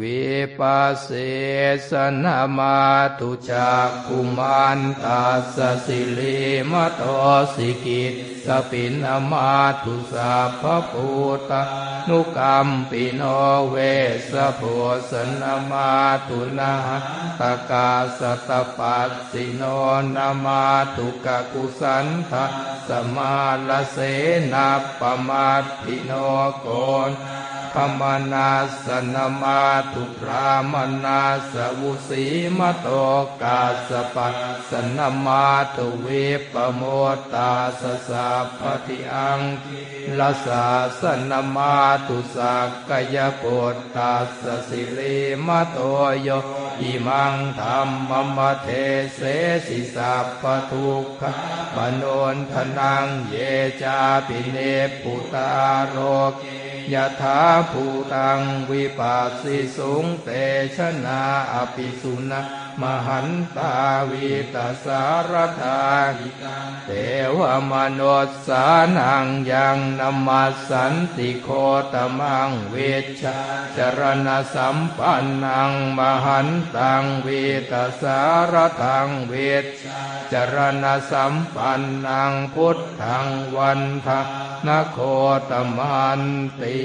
วิปัสสสนามาตุจักกุมันตัสสิลิมโตสิกิตสปินอมาตุสัพพปูตานุกรรมปิโนเวสโพสนามาตุนาตกาสตปัสสิโนนามาตุกะกุสันทะสมาลเสนาปมาติโนโกน พมนาสนามาตุพรามนาสวุสีมโตกาสปัสนามาตุเวปโมตาสสะปฏิอังลาสาสนามาตุสักกยปุตตาสสิริมโตโยอิมังธรรมมเทเสสิสัพพทุกขมโนนทนังเยจาปิเนปุตาโรกยะถาภูตังวิปัสสิสุงเตชนาอภิสุนะมหันตาวิตาสารธาเท วมนุษสานังยังนมัสสันติโคตมังเวชจรณสัมปันนังมหันตังวิตาสารทังเวชจรณสัมปันนังพุทธังวันทะนโคตมันติ